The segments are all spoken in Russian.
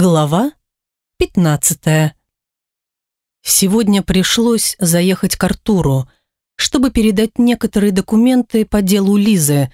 Глава 15 Сегодня пришлось заехать к Артуру, чтобы передать некоторые документы по делу Лизы.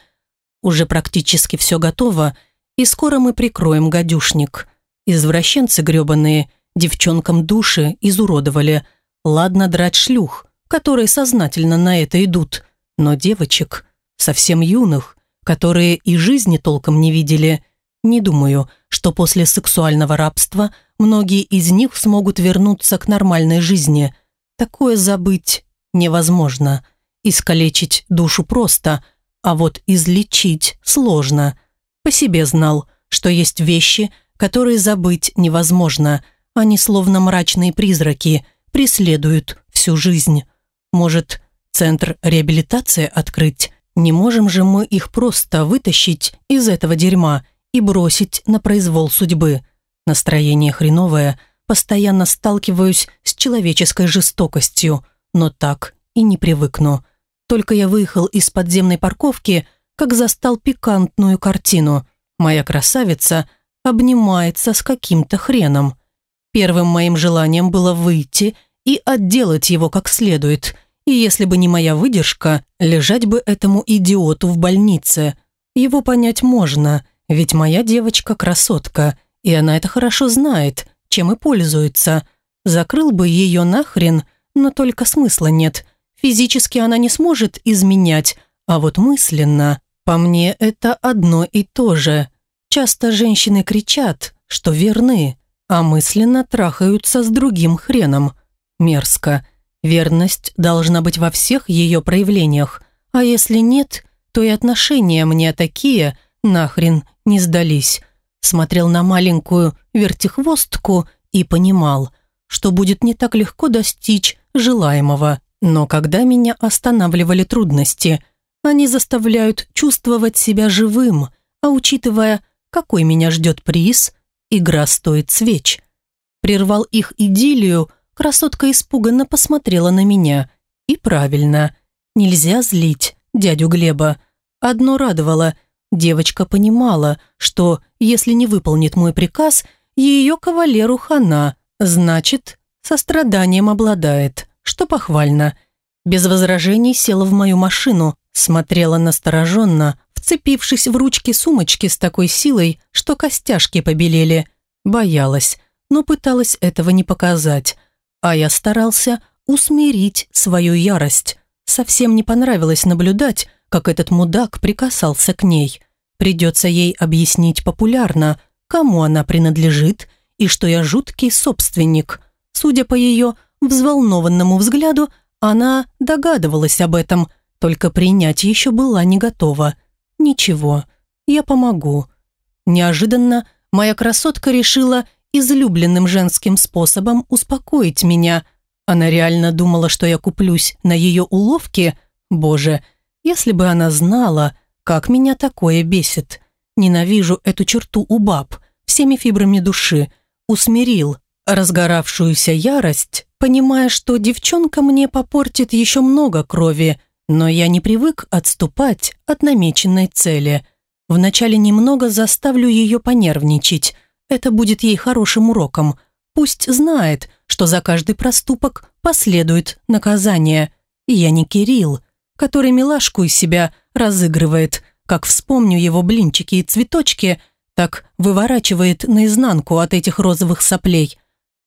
Уже практически все готово, и скоро мы прикроем гадюшник. Извращенцы гребаные девчонкам души изуродовали. Ладно драть шлюх, которые сознательно на это идут, но девочек, совсем юных, которые и жизни толком не видели, не думаю, что после сексуального рабства многие из них смогут вернуться к нормальной жизни. Такое забыть невозможно. Искалечить душу просто, а вот излечить сложно. По себе знал, что есть вещи, которые забыть невозможно. Они словно мрачные призраки, преследуют всю жизнь. Может, центр реабилитации открыть? Не можем же мы их просто вытащить из этого дерьма и бросить на произвол судьбы. Настроение хреновое, постоянно сталкиваюсь с человеческой жестокостью, но так и не привыкну. Только я выехал из подземной парковки, как застал пикантную картину. Моя красавица обнимается с каким-то хреном. Первым моим желанием было выйти и отделать его как следует. И если бы не моя выдержка, лежать бы этому идиоту в больнице. Его понять можно – ведь моя девочка красотка, и она это хорошо знает, чем и пользуется. Закрыл бы ее нахрен, но только смысла нет. Физически она не сможет изменять, а вот мысленно, по мне, это одно и то же. Часто женщины кричат, что верны, а мысленно трахаются с другим хреном. Мерзко. Верность должна быть во всех ее проявлениях, а если нет, то и отношения мне такие, нахрен не сдались. Смотрел на маленькую вертихвостку и понимал, что будет не так легко достичь желаемого. Но когда меня останавливали трудности, они заставляют чувствовать себя живым, а учитывая, какой меня ждет приз, игра стоит свеч. Прервал их идиллию, красотка испуганно посмотрела на меня. И правильно, нельзя злить дядю Глеба. Одно радовало, Девочка понимала, что, если не выполнит мой приказ, ее кавалеру хана, значит, состраданием обладает, что похвально. Без возражений села в мою машину, смотрела настороженно, вцепившись в ручки сумочки с такой силой, что костяшки побелели. Боялась, но пыталась этого не показать. А я старался усмирить свою ярость. Совсем не понравилось наблюдать, как этот мудак прикасался к ней. Придется ей объяснить популярно, кому она принадлежит и что я жуткий собственник. Судя по ее взволнованному взгляду, она догадывалась об этом, только принять еще была не готова. Ничего, я помогу. Неожиданно моя красотка решила излюбленным женским способом успокоить меня. Она реально думала, что я куплюсь на ее уловки. Боже, если бы она знала, как меня такое бесит. Ненавижу эту черту у баб, всеми фибрами души. Усмирил разгоравшуюся ярость, понимая, что девчонка мне попортит еще много крови, но я не привык отступать от намеченной цели. Вначале немного заставлю ее понервничать. Это будет ей хорошим уроком. Пусть знает, что за каждый проступок последует наказание. Я не Кирилл, который милашку из себя разыгрывает. Как вспомню его блинчики и цветочки, так выворачивает наизнанку от этих розовых соплей.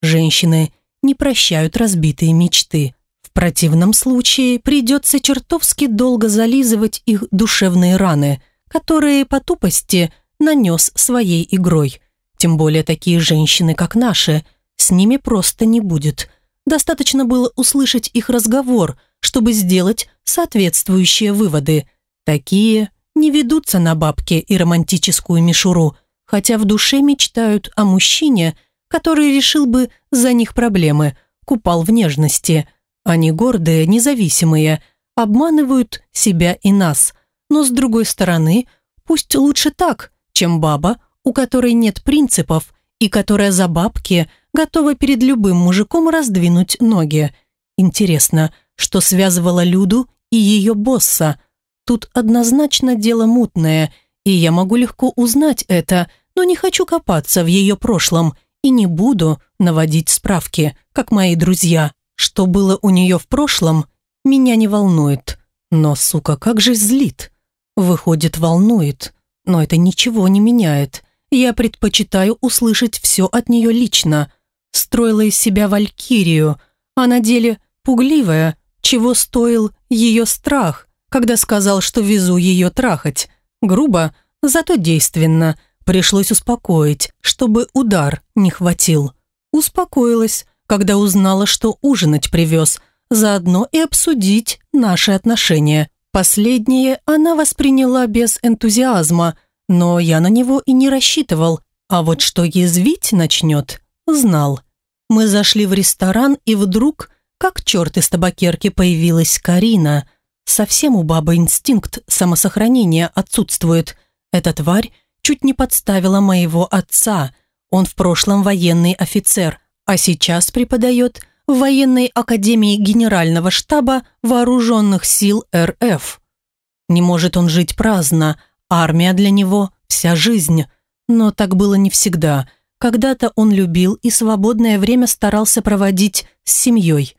Женщины не прощают разбитые мечты. В противном случае придется чертовски долго зализывать их душевные раны, которые по тупости нанес своей игрой. Тем более такие женщины, как наши, с ними просто не будет. Достаточно было услышать их разговор, чтобы сделать соответствующие выводы. Такие не ведутся на бабки и романтическую мишуру, хотя в душе мечтают о мужчине, который решил бы за них проблемы, купал в нежности. Они гордые, независимые, обманывают себя и нас. Но с другой стороны, пусть лучше так, чем баба, у которой нет принципов и которая за бабки готова перед любым мужиком раздвинуть ноги. Интересно, что связывало Люду и ее босса – Тут однозначно дело мутное, и я могу легко узнать это, но не хочу копаться в ее прошлом и не буду наводить справки, как мои друзья. Что было у нее в прошлом, меня не волнует. Но, сука, как же злит. Выходит, волнует. Но это ничего не меняет. Я предпочитаю услышать все от нее лично. Строила из себя валькирию, а на деле пугливая, чего стоил ее страх, когда сказал, что везу ее трахать. Грубо, зато действенно. Пришлось успокоить, чтобы удар не хватил. Успокоилась, когда узнала, что ужинать привез, заодно и обсудить наши отношения. Последнее она восприняла без энтузиазма, но я на него и не рассчитывал, а вот что язвить начнет, знал. Мы зашли в ресторан, и вдруг, как черт из табакерки, появилась Карина. Совсем у бабы инстинкт самосохранения отсутствует. Эта тварь чуть не подставила моего отца. Он в прошлом военный офицер, а сейчас преподает в военной академии Генерального штаба Вооруженных сил РФ. Не может он жить праздно, армия для него – вся жизнь. Но так было не всегда. Когда-то он любил и свободное время старался проводить с семьей.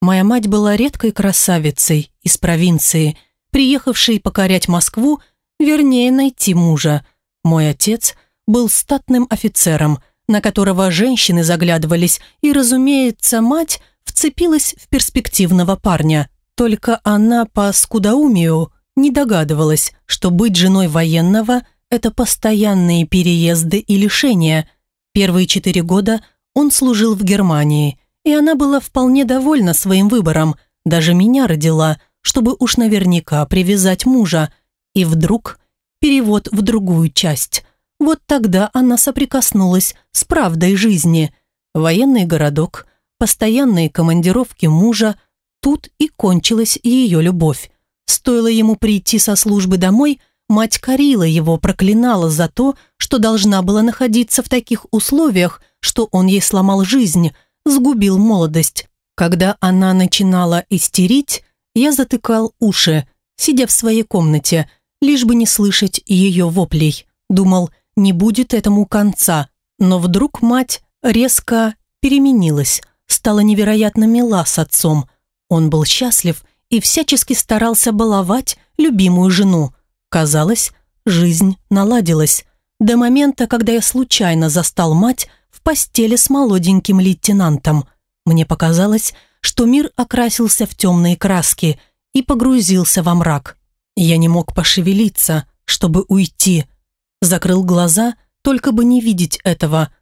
Моя мать была редкой красавицей из провинции, приехавшей покорять Москву, вернее, найти мужа. Мой отец был статным офицером – на которого женщины заглядывались, и, разумеется, мать вцепилась в перспективного парня. Только она по скудоумию не догадывалась, что быть женой военного – это постоянные переезды и лишения. Первые четыре года он служил в Германии, и она была вполне довольна своим выбором, даже меня родила, чтобы уж наверняка привязать мужа. И вдруг перевод в другую часть. Вот тогда она соприкоснулась с правдой жизни. Военный городок, постоянные командировки мужа, тут и кончилась ее любовь. Стоило ему прийти со службы домой, мать корила его, проклинала за то, что должна была находиться в таких условиях, что он ей сломал жизнь, сгубил молодость. Когда она начинала истерить, я затыкал уши, сидя в своей комнате, лишь бы не слышать ее воплей. Думал, не будет этому конца. Но вдруг мать резко переменилась, стала невероятно мила с отцом. Он был счастлив и всячески старался баловать любимую жену. Казалось, жизнь наладилась. До момента, когда я случайно застал мать в постели с молоденьким лейтенантом. Мне показалось, что мир окрасился в темные краски и погрузился во мрак. Я не мог пошевелиться, чтобы уйти – Закрыл глаза, только бы не видеть этого.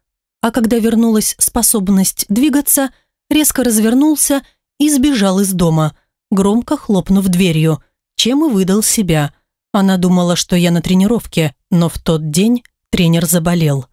А когда вернулась способность двигаться, резко развернулся и сбежал из дома, громко хлопнув дверью, чем и выдал себя. Она думала, что я на тренировке, но в тот день тренер заболел.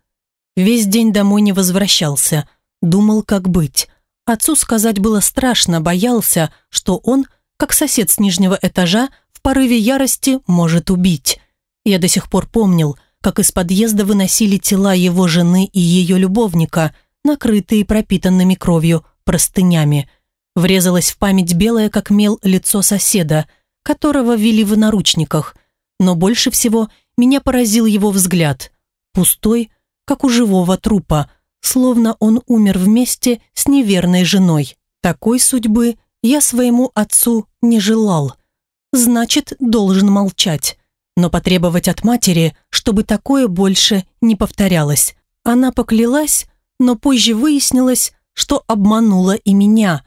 Весь день домой не возвращался, думал, как быть. Отцу сказать было страшно, боялся, что он, как сосед с нижнего этажа, в порыве ярости может убить. Я до сих пор помнил, как из подъезда выносили тела его жены и ее любовника, накрытые пропитанными кровью простынями. Врезалось в память белое, как мел, лицо соседа, которого вели в наручниках. Но больше всего меня поразил его взгляд. Пустой, как у живого трупа, словно он умер вместе с неверной женой. Такой судьбы я своему отцу не желал. Значит, должен молчать но потребовать от матери, чтобы такое больше не повторялось. Она поклялась, но позже выяснилось, что обманула и меня.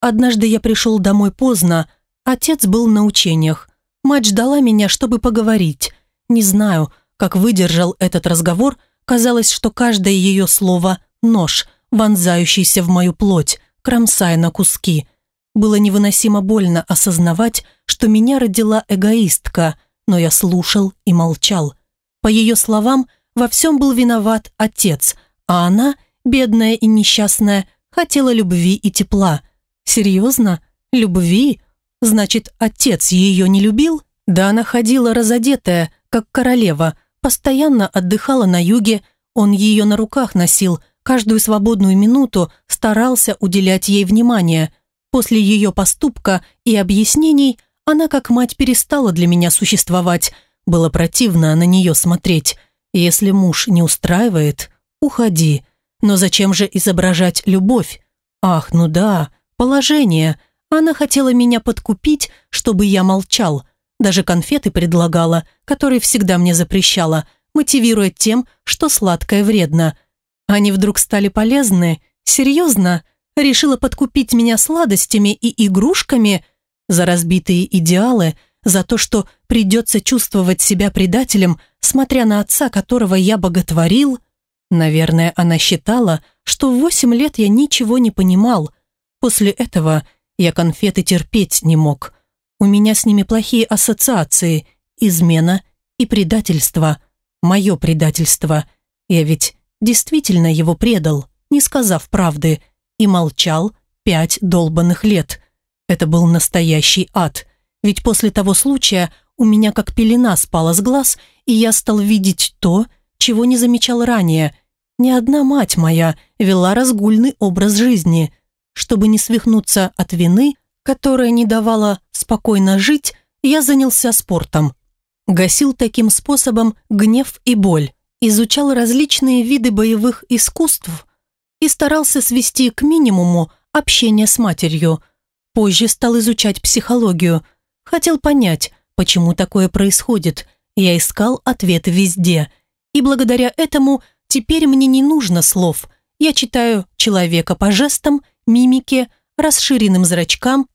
Однажды я пришел домой поздно, отец был на учениях. Мать ждала меня, чтобы поговорить. Не знаю, как выдержал этот разговор, казалось, что каждое ее слово – нож, вонзающийся в мою плоть, кромсая на куски. Было невыносимо больно осознавать, что меня родила эгоистка – но я слушал и молчал. По ее словам, во всем был виноват отец, а она, бедная и несчастная, хотела любви и тепла. Серьезно? Любви? Значит, отец ее не любил? Да она ходила разодетая, как королева, постоянно отдыхала на юге, он ее на руках носил, каждую свободную минуту старался уделять ей внимание. После ее поступка и объяснений она как мать перестала для меня существовать. Было противно на нее смотреть. Если муж не устраивает, уходи. Но зачем же изображать любовь? Ах, ну да, положение. Она хотела меня подкупить, чтобы я молчал. Даже конфеты предлагала, которые всегда мне запрещала, мотивируя тем, что сладкое вредно. Они вдруг стали полезны? Серьезно? Решила подкупить меня сладостями и игрушками? За разбитые идеалы? За то, что придется чувствовать себя предателем, смотря на отца, которого я боготворил? Наверное, она считала, что в восемь лет я ничего не понимал. После этого я конфеты терпеть не мог. У меня с ними плохие ассоциации, измена и предательство. Мое предательство. Я ведь действительно его предал, не сказав правды, и молчал пять долбанных лет. Это был настоящий ад. Ведь после того случая у меня как пелена спала с глаз, и я стал видеть то, чего не замечал ранее. Ни одна мать моя вела разгульный образ жизни. Чтобы не свихнуться от вины, которая не давала спокойно жить, я занялся спортом. Гасил таким способом гнев и боль, изучал различные виды боевых искусств и старался свести к минимуму общение с матерью. Позже стал изучать психологию. Хотел понять, почему такое происходит. Я искал ответы везде. И благодаря этому теперь мне не нужно слов. Я читаю человека по жестам, мимике, расширенным зрачкам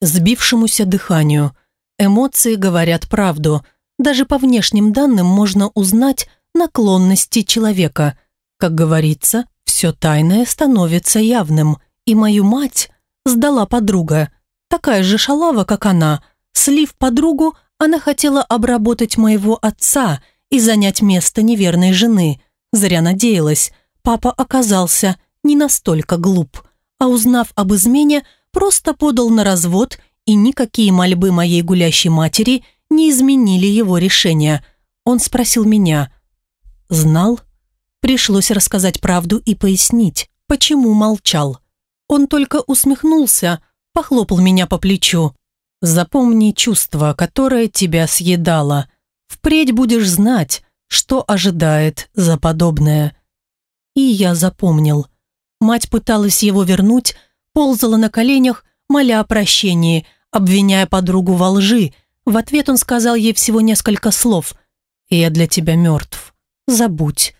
сбившемуся дыханию. Эмоции говорят правду. Даже по внешним данным можно узнать наклонности человека. Как говорится, все тайное становится явным. И мою мать сдала подруга. Такая же шалава, как она. Слив подругу, она хотела обработать моего отца и занять место неверной жены. Зря надеялась. Папа оказался не настолько глуп. А узнав об измене, просто подал на развод, и никакие мольбы моей гулящей матери не изменили его решения. Он спросил меня. «Знал?» Пришлось рассказать правду и пояснить, почему молчал. Он только усмехнулся, похлопал меня по плечу. «Запомни чувство, которое тебя съедало. Впредь будешь знать, что ожидает за подобное». И я запомнил. Мать пыталась его вернуть, ползала на коленях, моля о прощении, обвиняя подругу во лжи. В ответ он сказал ей всего несколько слов. «Я для тебя мертв. Забудь».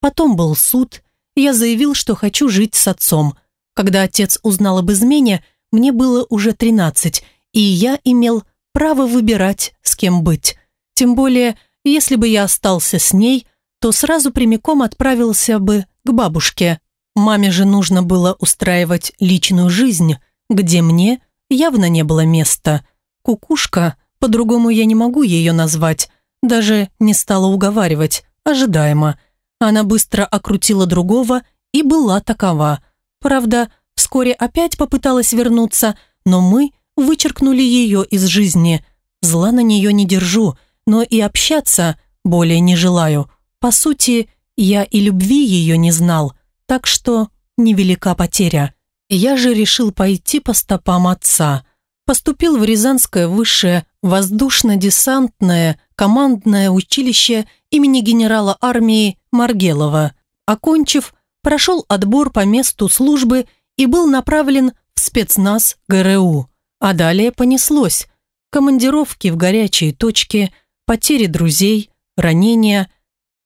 Потом был суд. Я заявил, что хочу жить с отцом. Когда отец узнал об измене, мне было уже 13, и я имел право выбирать, с кем быть. Тем более, если бы я остался с ней, то сразу прямиком отправился бы к бабушке. Маме же нужно было устраивать личную жизнь, где мне явно не было места. Кукушка, по-другому я не могу ее назвать, даже не стала уговаривать, ожидаемо. Она быстро окрутила другого и была такова. Правда, вскоре опять попыталась вернуться, но мы вычеркнули ее из жизни. Зла на нее не держу, но и общаться более не желаю. По сути, я и любви ее не знал – так что невелика потеря. Я же решил пойти по стопам отца. Поступил в Рязанское высшее воздушно-десантное командное училище имени генерала армии Маргелова. Окончив, прошел отбор по месту службы и был направлен в спецназ ГРУ. А далее понеслось. Командировки в горячие точки, потери друзей, ранения.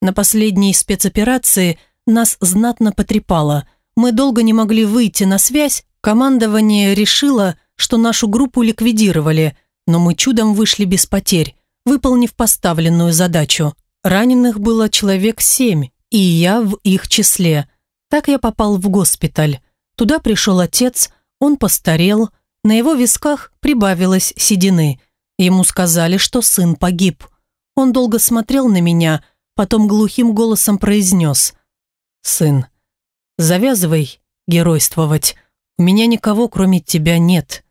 На последней спецоперации – нас знатно потрепало. Мы долго не могли выйти на связь, командование решило, что нашу группу ликвидировали, но мы чудом вышли без потерь, выполнив поставленную задачу. Раненых было человек семь, и я в их числе. Так я попал в госпиталь. Туда пришел отец, он постарел, на его висках прибавилось седины. Ему сказали, что сын погиб. Он долго смотрел на меня, потом глухим голосом произнес – сын. Завязывай геройствовать. У меня никого, кроме тебя, нет.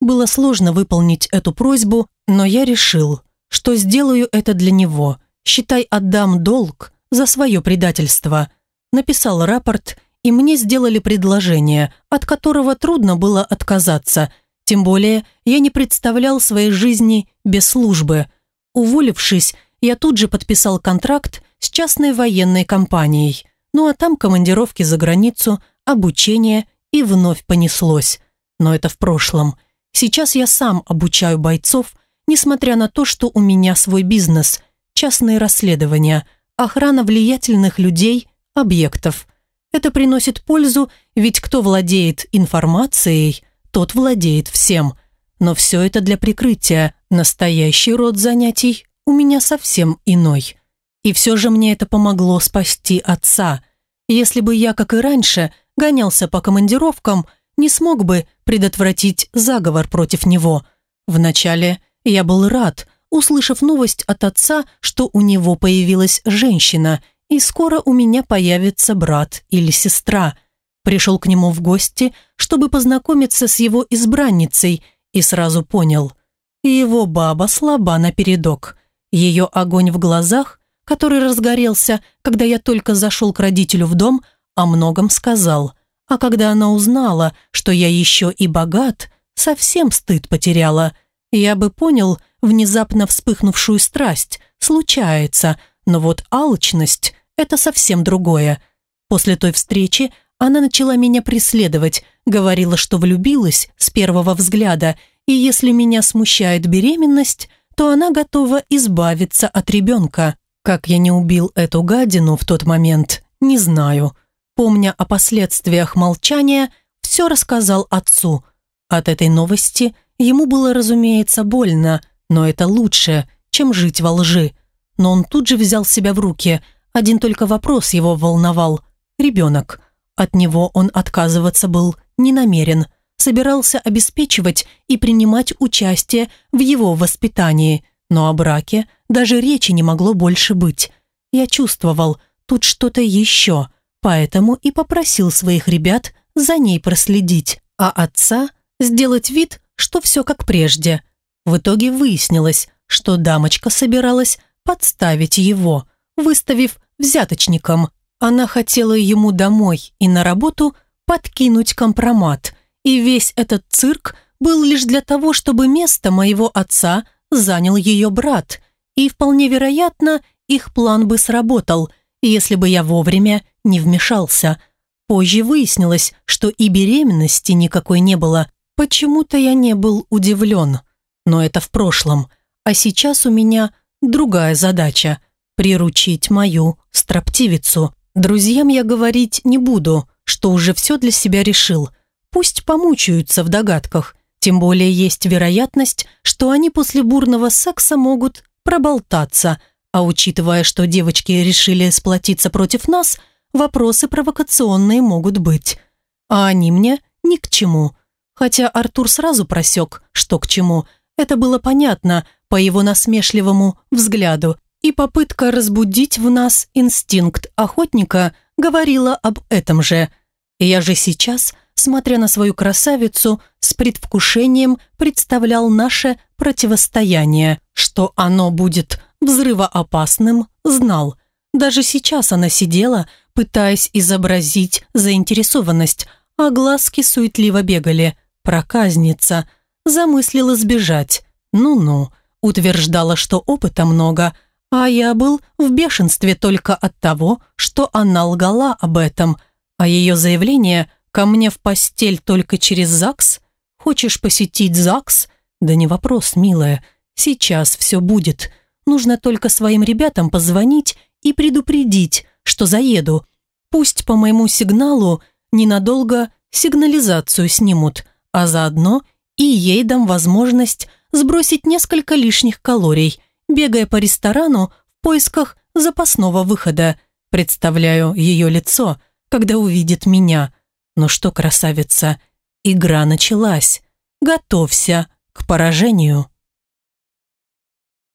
Было сложно выполнить эту просьбу, но я решил, что сделаю это для него. Считай, отдам долг за свое предательство. Написал рапорт, и мне сделали предложение, от которого трудно было отказаться. Тем более, я не представлял своей жизни без службы. Уволившись, я тут же подписал контракт с частной военной компанией – Ну а там командировки за границу, обучение и вновь понеслось. Но это в прошлом. Сейчас я сам обучаю бойцов, несмотря на то, что у меня свой бизнес, частные расследования, охрана влиятельных людей, объектов. Это приносит пользу, ведь кто владеет информацией, тот владеет всем. Но все это для прикрытия. Настоящий род занятий у меня совсем иной. И все же мне это помогло спасти отца. Если бы я, как и раньше, гонялся по командировкам, не смог бы предотвратить заговор против него. Вначале я был рад, услышав новость от отца, что у него появилась женщина, и скоро у меня появится брат или сестра. Пришел к нему в гости, чтобы познакомиться с его избранницей, и сразу понял – его баба слаба напередок. Ее огонь в глазах который разгорелся, когда я только зашел к родителю в дом, о многом сказал. А когда она узнала, что я еще и богат, совсем стыд потеряла. Я бы понял внезапно вспыхнувшую страсть, случается, но вот алчность – это совсем другое. После той встречи она начала меня преследовать, говорила, что влюбилась с первого взгляда, и если меня смущает беременность, то она готова избавиться от ребенка. Как я не убил эту гадину в тот момент, не знаю. Помня о последствиях молчания, все рассказал отцу. От этой новости ему было, разумеется, больно, но это лучше, чем жить во лжи. Но он тут же взял себя в руки. Один только вопрос его волновал. Ребенок. От него он отказываться был не намерен. Собирался обеспечивать и принимать участие в его воспитании – но о браке даже речи не могло больше быть. Я чувствовал, тут что-то еще, поэтому и попросил своих ребят за ней проследить, а отца сделать вид, что все как прежде. В итоге выяснилось, что дамочка собиралась подставить его, выставив взяточником. Она хотела ему домой и на работу подкинуть компромат, и весь этот цирк был лишь для того, чтобы место моего отца занял ее брат, и вполне вероятно, их план бы сработал, если бы я вовремя не вмешался. Позже выяснилось, что и беременности никакой не было. Почему-то я не был удивлен. Но это в прошлом. А сейчас у меня другая задача – приручить мою строптивицу. Друзьям я говорить не буду, что уже все для себя решил. Пусть помучаются в догадках – тем более есть вероятность, что они после бурного секса могут проболтаться, а учитывая, что девочки решили сплотиться против нас, вопросы провокационные могут быть. А они мне ни к чему. Хотя Артур сразу просек, что к чему. Это было понятно по его насмешливому взгляду, и попытка разбудить в нас инстинкт охотника говорила об этом же. Я же сейчас – смотря на свою красавицу, с предвкушением представлял наше противостояние. Что оно будет взрывоопасным, знал. Даже сейчас она сидела, пытаясь изобразить заинтересованность, а глазки суетливо бегали. Проказница. Замыслила сбежать. Ну-ну. Утверждала, что опыта много, а я был в бешенстве только от того, что она лгала об этом, а ее заявление Ко мне в постель только через ЗАГС? Хочешь посетить ЗАГС? Да не вопрос, милая. Сейчас все будет. Нужно только своим ребятам позвонить и предупредить, что заеду. Пусть по моему сигналу ненадолго сигнализацию снимут, а заодно и ей дам возможность сбросить несколько лишних калорий, бегая по ресторану в поисках запасного выхода. Представляю ее лицо, когда увидит меня – ну что, красавица, игра началась. Готовься к поражению.